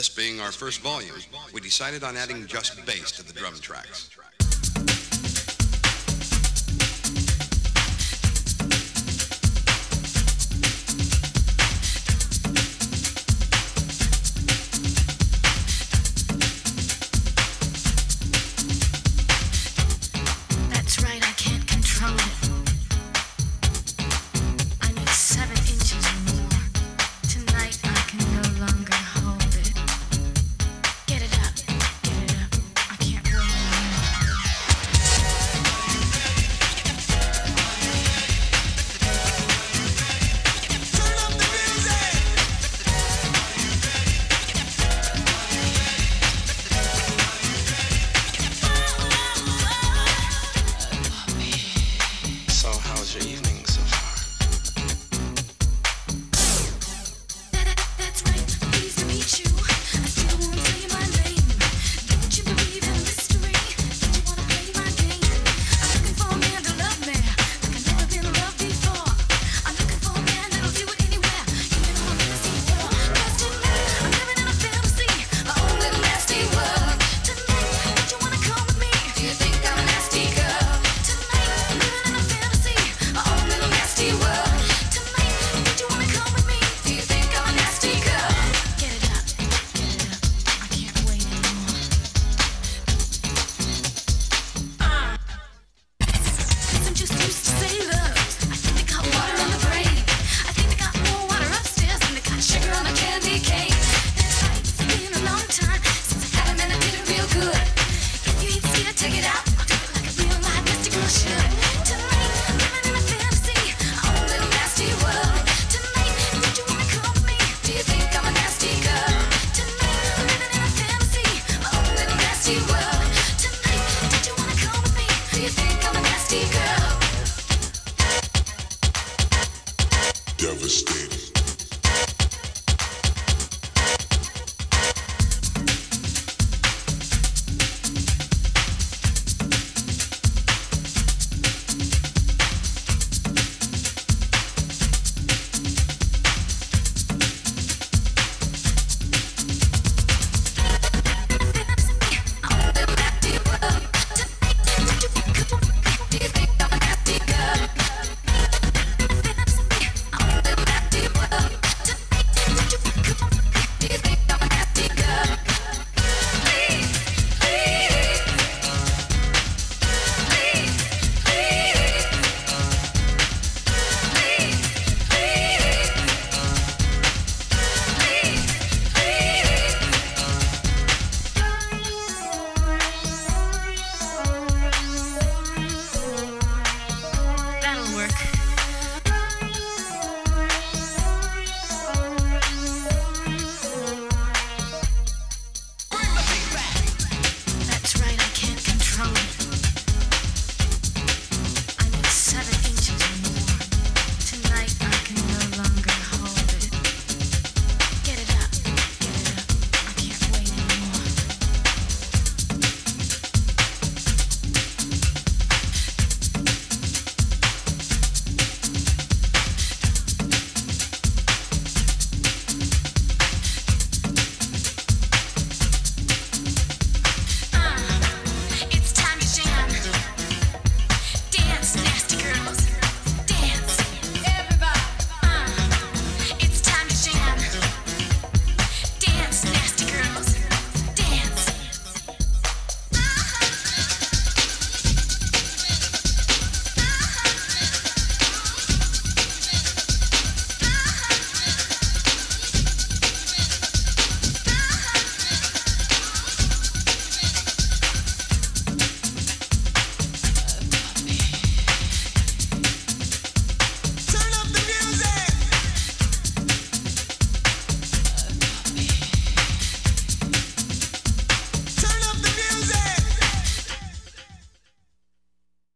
This being our first volume, we decided on adding just bass to the drum tracks. your evening. Devastating.